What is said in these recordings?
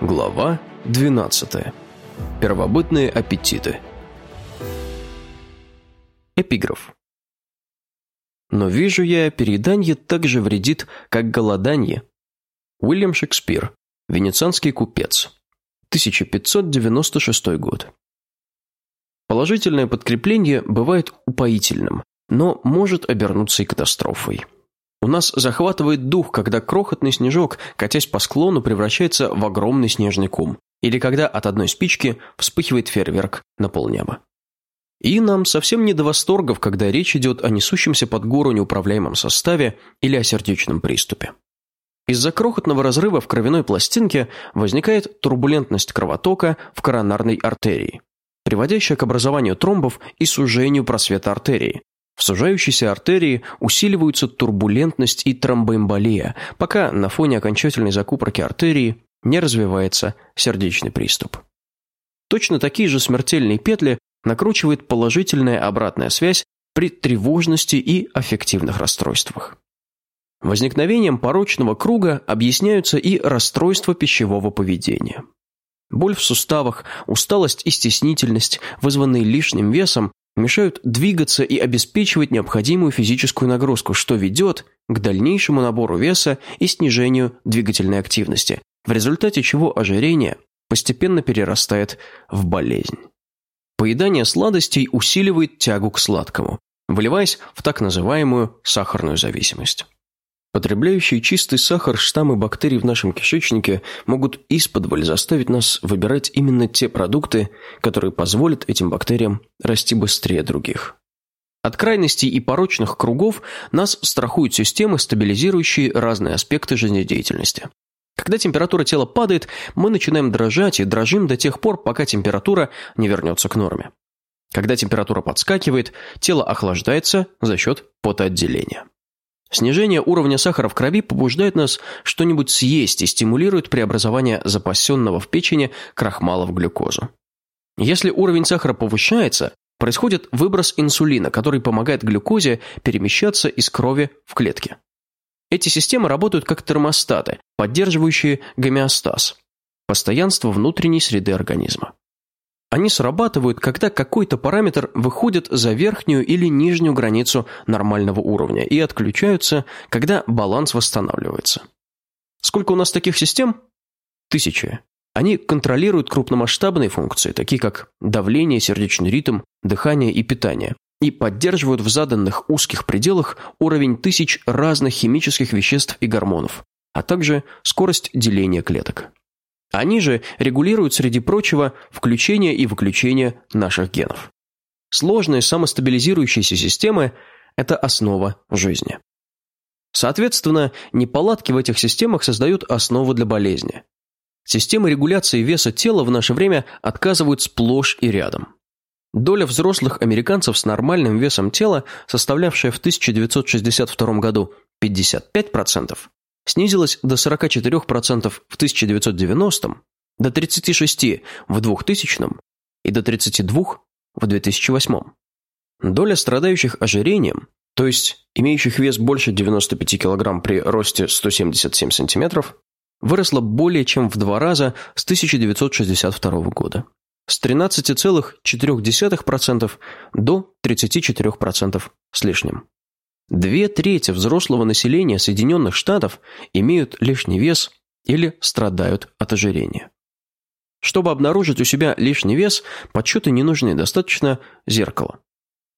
Глава 12. Первобытные аппетиты. Эпиграф. Но вижу я, перееданье так же вредит, как голоданье. Уильям Шекспир. Венецианский купец. 1596 год. Положительное подкрепление бывает упоительным, но может обернуться и катастрофой. У нас захватывает дух, когда крохотный снежок, катясь по склону, превращается в огромный снежный ком. Или когда от одной спички вспыхивает фейерверк на полнеба. И нам совсем не до восторгов, когда речь идет о несущемся под гору неуправляемом составе или о сердечном приступе. Из-за крохотного разрыва в кровяной пластинке возникает турбулентность кровотока в коронарной артерии, приводящая к образованию тромбов и сужению просвета артерии, в сужающейся артерии усиливаются турбулентность и тромбоэмболия, пока на фоне окончательной закупорки артерии не развивается сердечный приступ. Точно такие же смертельные петли накручивает положительная обратная связь при тревожности и аффективных расстройствах. Возникновением порочного круга объясняются и расстройства пищевого поведения. Боль в суставах, усталость и стеснительность, вызванные лишним весом, мешают двигаться и обеспечивать необходимую физическую нагрузку, что ведет к дальнейшему набору веса и снижению двигательной активности, в результате чего ожирение постепенно перерастает в болезнь. Поедание сладостей усиливает тягу к сладкому, выливаясь в так называемую сахарную зависимость. Потребляющие чистый сахар штаммы бактерий в нашем кишечнике могут исподволь заставить нас выбирать именно те продукты, которые позволят этим бактериям расти быстрее других. От крайностей и порочных кругов нас страхуют системы, стабилизирующие разные аспекты жизнедеятельности. Когда температура тела падает, мы начинаем дрожать и дрожим до тех пор, пока температура не вернется к норме. Когда температура подскакивает, тело охлаждается за счет потоотделения. Снижение уровня сахара в крови побуждает нас что-нибудь съесть и стимулирует преобразование запасенного в печени крахмала в глюкозу. Если уровень сахара повышается, происходит выброс инсулина, который помогает глюкозе перемещаться из крови в клетки. Эти системы работают как термостаты, поддерживающие гомеостаз, постоянство внутренней среды организма. Они срабатывают, когда какой-то параметр выходит за верхнюю или нижнюю границу нормального уровня и отключаются, когда баланс восстанавливается. Сколько у нас таких систем? Тысячи. Они контролируют крупномасштабные функции, такие как давление, сердечный ритм, дыхание и питание, и поддерживают в заданных узких пределах уровень тысяч разных химических веществ и гормонов, а также скорость деления клеток. Они же регулируют, среди прочего, включение и выключение наших генов. Сложные самостабилизирующиеся системы – это основа жизни. Соответственно, неполадки в этих системах создают основу для болезни. Системы регуляции веса тела в наше время отказывают сплошь и рядом. Доля взрослых американцев с нормальным весом тела, составлявшая в 1962 году 55%, снизилась до 44% в 1990, до 36% в 2000 и до 32% в 2008. Доля страдающих ожирением, то есть имеющих вес больше 95 кг при росте 177 см, выросла более чем в два раза с 1962 года. С 13,4% до 34% с лишним. Две трети взрослого населения Соединенных Штатов имеют лишний вес или страдают от ожирения. Чтобы обнаружить у себя лишний вес, подсчеты не нужны, достаточно зеркала.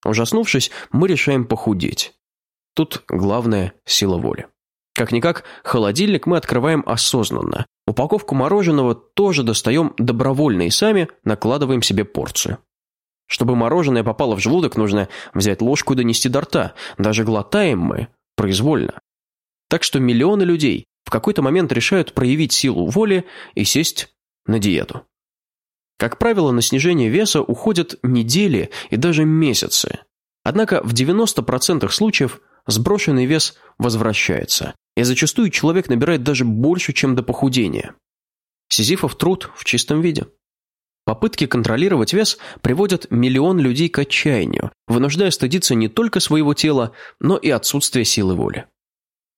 Ужаснувшись, мы решаем похудеть. Тут главное – сила воли. Как-никак, холодильник мы открываем осознанно. Упаковку мороженого тоже достаем добровольно и сами накладываем себе порцию. Чтобы мороженое попало в желудок, нужно взять ложку и донести до рта. Даже глотаем мы произвольно. Так что миллионы людей в какой-то момент решают проявить силу воли и сесть на диету. Как правило, на снижение веса уходят недели и даже месяцы. Однако в 90% случаев сброшенный вес возвращается, и зачастую человек набирает даже больше, чем до похудения. Сизифов труд в чистом виде. Попытки контролировать вес приводят миллион людей к отчаянию, вынуждая стыдиться не только своего тела, но и отсутствия силы воли.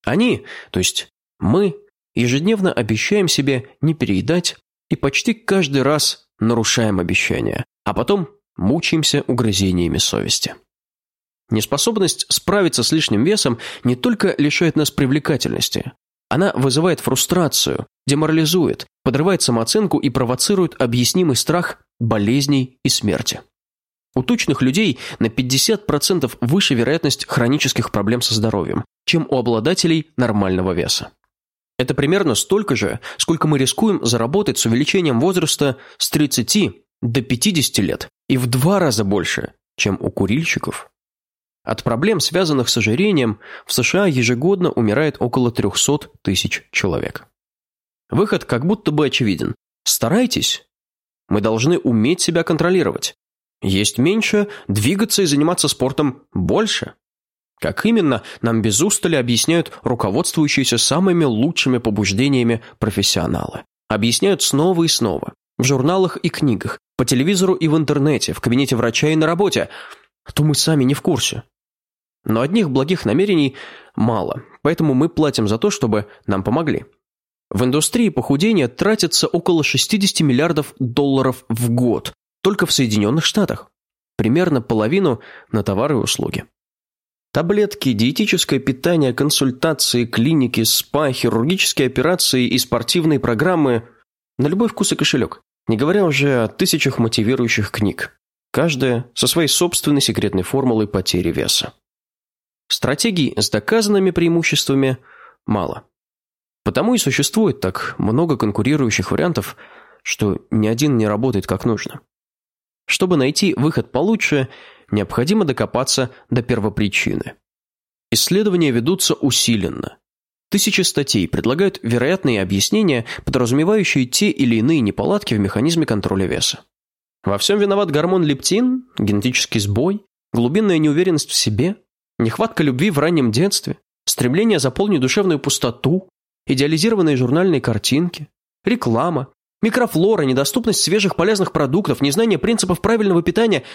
Они, то есть мы, ежедневно обещаем себе не переедать, и почти каждый раз нарушаем обещания, а потом мучаемся угрызениями совести. Неспособность справиться с лишним весом не только лишает нас привлекательности, она вызывает фрустрацию, деморализует, подрывает самооценку и провоцирует объяснимый страх болезней и смерти. У тучных людей на 50% выше вероятность хронических проблем со здоровьем, чем у обладателей нормального веса. Это примерно столько же, сколько мы рискуем заработать с увеличением возраста с 30 до 50 лет, и в два раза больше, чем у курильщиков. От проблем, связанных с ожирением, в США ежегодно умирает около 300 тысяч человек. Выход как будто бы очевиден. Старайтесь. Мы должны уметь себя контролировать. Есть меньше, двигаться и заниматься спортом больше. Как именно, нам без устали объясняют руководствующиеся самыми лучшими побуждениями профессионалы. Объясняют снова и снова. В журналах и книгах, по телевизору и в интернете, в кабинете врача и на работе. А то мы сами не в курсе. Но одних благих намерений мало, поэтому мы платим за то, чтобы нам помогли. В индустрии похудения тратится около 60 миллиардов долларов в год, только в Соединенных Штатах. Примерно половину на товары и услуги. Таблетки, диетическое питание, консультации, клиники, спа, хирургические операции и спортивные программы на любой вкус и кошелек, не говоря уже о тысячах мотивирующих книг, каждая со своей собственной секретной формулой потери веса. Стратегий с доказанными преимуществами мало. Потому и существует так много конкурирующих вариантов, что ни один не работает как нужно. Чтобы найти выход получше, необходимо докопаться до первопричины. Исследования ведутся усиленно. Тысячи статей предлагают вероятные объяснения, подразумевающие те или иные неполадки в механизме контроля веса. Во всем виноват гормон лептин, генетический сбой, глубинная неуверенность в себе, нехватка любви в раннем детстве, стремление заполнить душевную пустоту, идеализированные журнальные картинки, реклама, микрофлора, недоступность свежих полезных продуктов, незнание принципов правильного питания –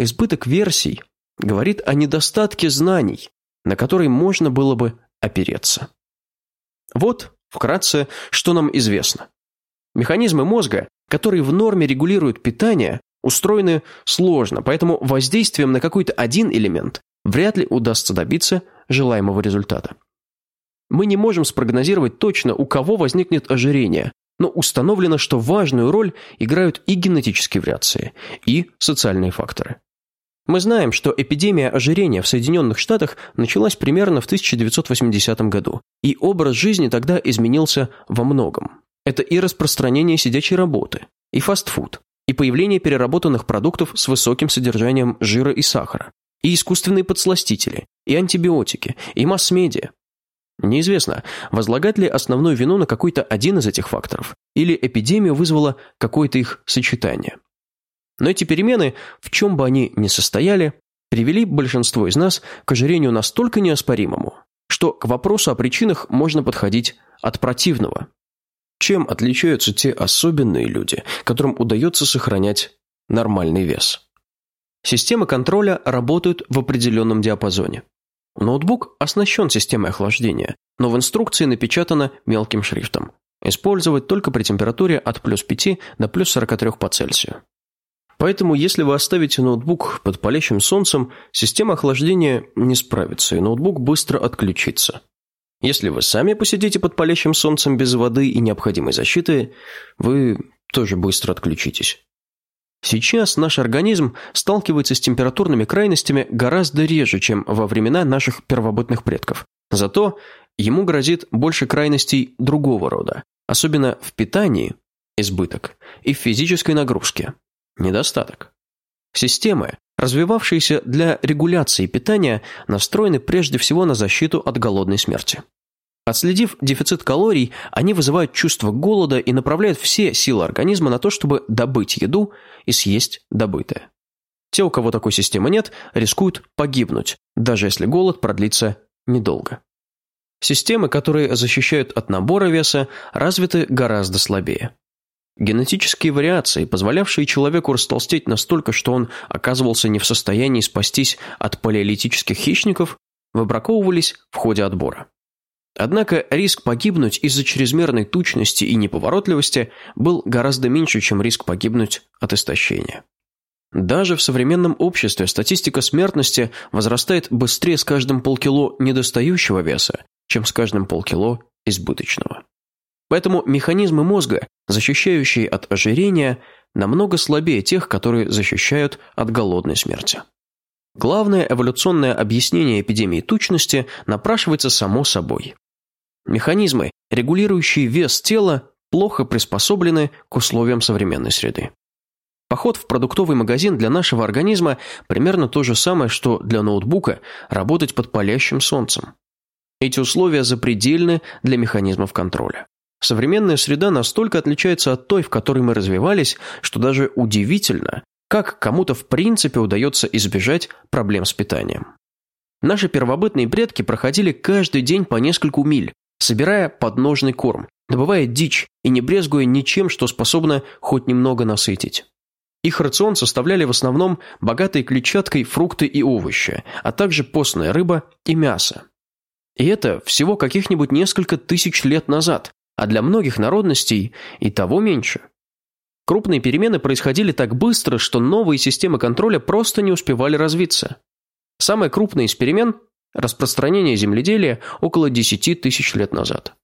Избыток версий говорит о недостатке знаний, на которые можно было бы опереться. Вот, вкратце, что нам известно. Механизмы мозга, которые в норме регулируют питание, устроены сложно, поэтому воздействием на какой-то один элемент вряд ли удастся добиться желаемого результата. Мы не можем спрогнозировать точно, у кого возникнет ожирение, но установлено, что важную роль играют и генетические вариации, и социальные факторы. Мы знаем, что эпидемия ожирения в Соединенных Штатах началась примерно в 1980 году, и образ жизни тогда изменился во многом. Это и распространение сидячей работы, и фастфуд, и появление переработанных продуктов с высоким содержанием жира и сахара, и искусственные подсластители, и антибиотики, и масс-медиа. Неизвестно, возлагать ли основную вину на какой-то один из этих факторов, или эпидемию вызвало какое-то их сочетание. Но эти перемены, в чем бы они ни состояли, привели большинство из нас к ожирению настолько неоспоримому, что к вопросу о причинах можно подходить от противного. Чем отличаются те особенные люди, которым удается сохранять нормальный вес? Системы контроля работают в определенном диапазоне. Ноутбук оснащен системой охлаждения, но в инструкции напечатано мелким шрифтом. Использовать только при температуре от плюс 5 до плюс 43 по Цельсию. Поэтому, если вы оставите ноутбук под палящим солнцем, система охлаждения не справится, и ноутбук быстро отключится. Если вы сами посидите под палящим солнцем без воды и необходимой защиты, вы тоже быстро отключитесь. Сейчас наш организм сталкивается с температурными крайностями гораздо реже, чем во времена наших первобытных предков. Зато ему грозит больше крайностей другого рода, особенно в питании – избыток и в физической нагрузке Недостаток. Системы, развивавшиеся для регуляции питания, настроены прежде всего на защиту от голодной смерти. Отследив дефицит калорий, они вызывают чувство голода и направляют все силы организма на то, чтобы добыть еду и съесть добытое. Те, у кого такой системы нет, рискуют погибнуть, даже если голод продлится недолго. Системы, которые защищают от набора веса, развиты гораздо слабее. Генетические вариации, позволявшие человеку растолстеть настолько, что он оказывался не в состоянии спастись от палеолитических хищников, выбраковывались в ходе отбора. Однако риск погибнуть из-за чрезмерной тучности и неповоротливости был гораздо меньше, чем риск погибнуть от истощения. Даже в современном обществе статистика смертности возрастает быстрее с каждым полкило недостающего веса, чем с каждым полкило избыточного. Поэтому механизмы мозга, защищающие от ожирения, намного слабее тех, которые защищают от голодной смерти. Главное эволюционное объяснение эпидемии тучности напрашивается само собой. Механизмы, регулирующие вес тела, плохо приспособлены к условиям современной среды. Поход в продуктовый магазин для нашего организма примерно то же самое, что для ноутбука работать под палящим солнцем. Эти условия запредельны для механизмов контроля. Современная среда настолько отличается от той, в которой мы развивались, что даже удивительно, как кому-то в принципе удается избежать проблем с питанием. Наши первобытные предки проходили каждый день по нескольку миль, собирая подножный корм, добывая дичь и не брезгуя ничем, что способно хоть немного насытить. Их рацион составляли в основном богатые клетчаткой фрукты и овощи, а также постная рыба и мясо. И это всего каких-нибудь несколько тысяч лет назад, а для многих народностей и того меньше. Крупные перемены происходили так быстро, что новые системы контроля просто не успевали развиться. Самое крупное из перемен – распространение земледелия около 10 тысяч лет назад.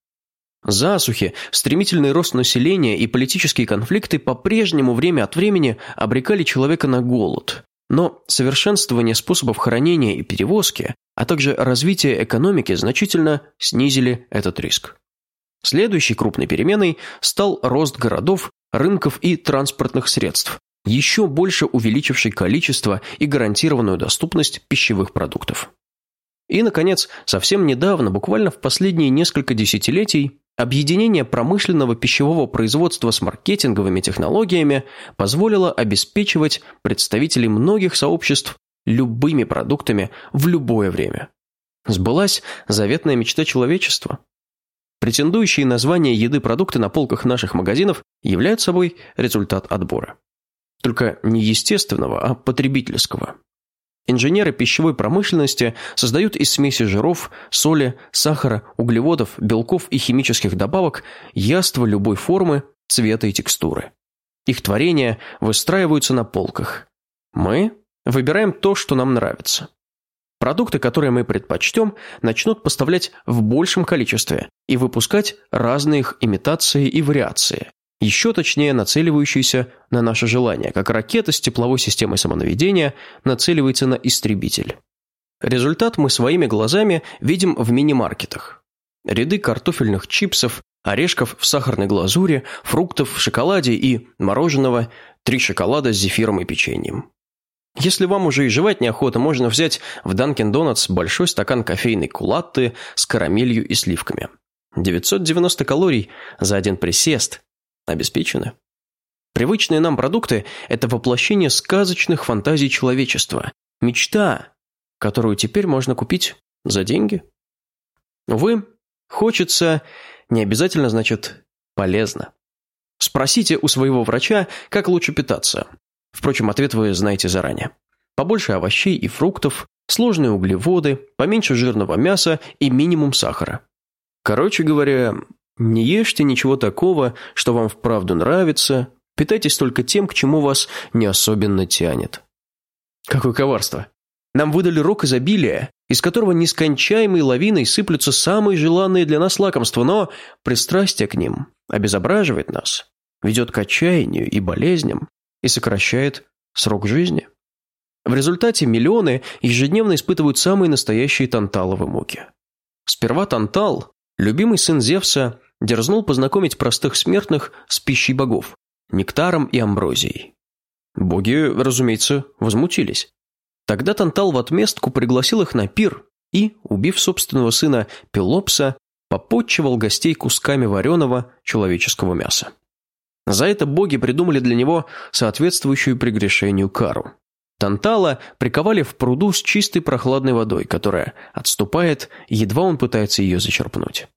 Засухи, стремительный рост населения и политические конфликты по-прежнему время от времени обрекали человека на голод. Но совершенствование способов хранения и перевозки, а также развитие экономики значительно снизили этот риск. Следующей крупной переменой стал рост городов, рынков и транспортных средств, еще больше увеличивший количество и гарантированную доступность пищевых продуктов. И, наконец, совсем недавно, буквально в последние несколько десятилетий, объединение промышленного пищевого производства с маркетинговыми технологиями позволило обеспечивать представителей многих сообществ любыми продуктами в любое время. Сбылась заветная мечта человечества. Претендующие на звание еды продукты на полках наших магазинов являются собой результат отбора. Только не естественного, а потребительского. Инженеры пищевой промышленности создают из смеси жиров, соли, сахара, углеводов, белков и химических добавок яства любой формы, цвета и текстуры. Их творения выстраиваются на полках. Мы выбираем то, что нам нравится. Продукты, которые мы предпочтем, начнут поставлять в большем количестве и выпускать разные их имитации и вариации, еще точнее нацеливающиеся на наше желание, как ракета с тепловой системой самонаведения нацеливается на истребитель. Результат мы своими глазами видим в мини-маркетах. Ряды картофельных чипсов, орешков в сахарной глазури, фруктов в шоколаде и мороженого, три шоколада с зефиром и печеньем. Если вам уже и жевать неохота, можно взять в Dunkin' Donuts большой стакан кофейной кулатты с карамелью и сливками. 990 калорий за один присест. Обеспечены. Привычные нам продукты – это воплощение сказочных фантазий человечества. Мечта, которую теперь можно купить за деньги. Увы, хочется, не обязательно значит полезно. Спросите у своего врача, как лучше питаться. Впрочем, ответ вы знаете заранее. Побольше овощей и фруктов, сложные углеводы, поменьше жирного мяса и минимум сахара. Короче говоря, не ешьте ничего такого, что вам вправду нравится, питайтесь только тем, к чему вас не особенно тянет. Какое коварство! Нам выдали рок изобилия, из которого нескончаемой лавиной сыплются самые желанные для нас лакомства, но пристрастие к ним обезображивает нас, ведет к отчаянию и болезням, и сокращает срок жизни. В результате миллионы ежедневно испытывают самые настоящие танталовые муки. Сперва Тантал, любимый сын Зевса, дерзнул познакомить простых смертных с пищей богов, нектаром и амброзией. Боги, разумеется, возмутились. Тогда Тантал в отместку пригласил их на пир и, убив собственного сына Пелопса, попотчевал гостей кусками вареного человеческого мяса. За это боги придумали для него соответствующую прегрешению кару. Тантала приковали в пруду с чистой прохладной водой, которая отступает, едва он пытается ее зачерпнуть.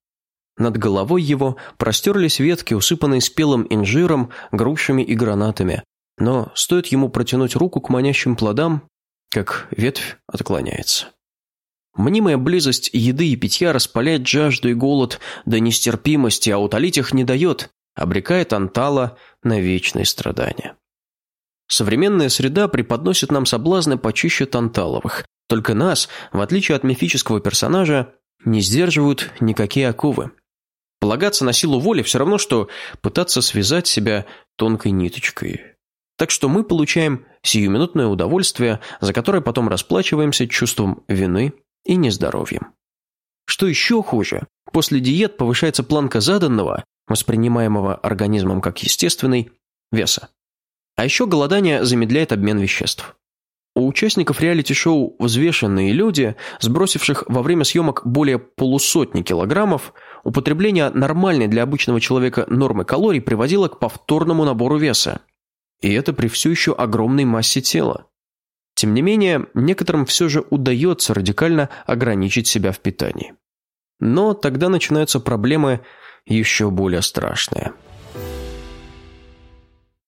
Над головой его простерлись ветки, усыпанные спелым инжиром, грушами и гранатами. Но стоит ему протянуть руку к манящим плодам, как ветвь отклоняется. Мнимая близость еды и питья распаляет жажду и голод до нестерпимости, а утолить их не дает, обрекает Антала на вечные страдания. Современная среда преподносит нам соблазны почище Танталовых, только нас, в отличие от мифического персонажа, не сдерживают никакие оковы. Полагаться на силу воли все равно, что пытаться связать себя тонкой ниточкой. Так что мы получаем сиюминутное удовольствие, за которое потом расплачиваемся чувством вины и нездоровьем. Что еще хуже, после диет повышается планка заданного, воспринимаемого организмом как естественный, веса. А еще голодание замедляет обмен веществ. У участников реалити-шоу «Взвешенные люди», сбросивших во время съемок более полусотни килограммов, употребление нормальной для обычного человека нормы калорий приводило к повторному набору веса. И это при все еще огромной массе тела. Тем не менее, некоторым все же удается радикально ограничить себя в питании. Но тогда начинаются проблемы еще более страшные –